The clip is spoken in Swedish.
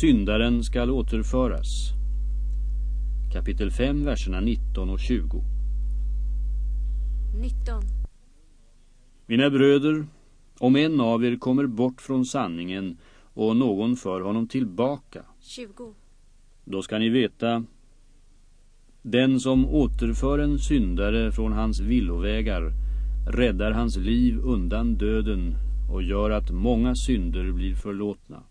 syndaren skall återföras. Kapitel 5, verserna 19 och 20. 19. Mina bröder, om en av er kommer bort från sanningen och någon för honom tillbaka, 20. då ska ni veta den som återför en syndare från hans villovägar räddar hans liv undan döden och gör att många synder blir förlåtna.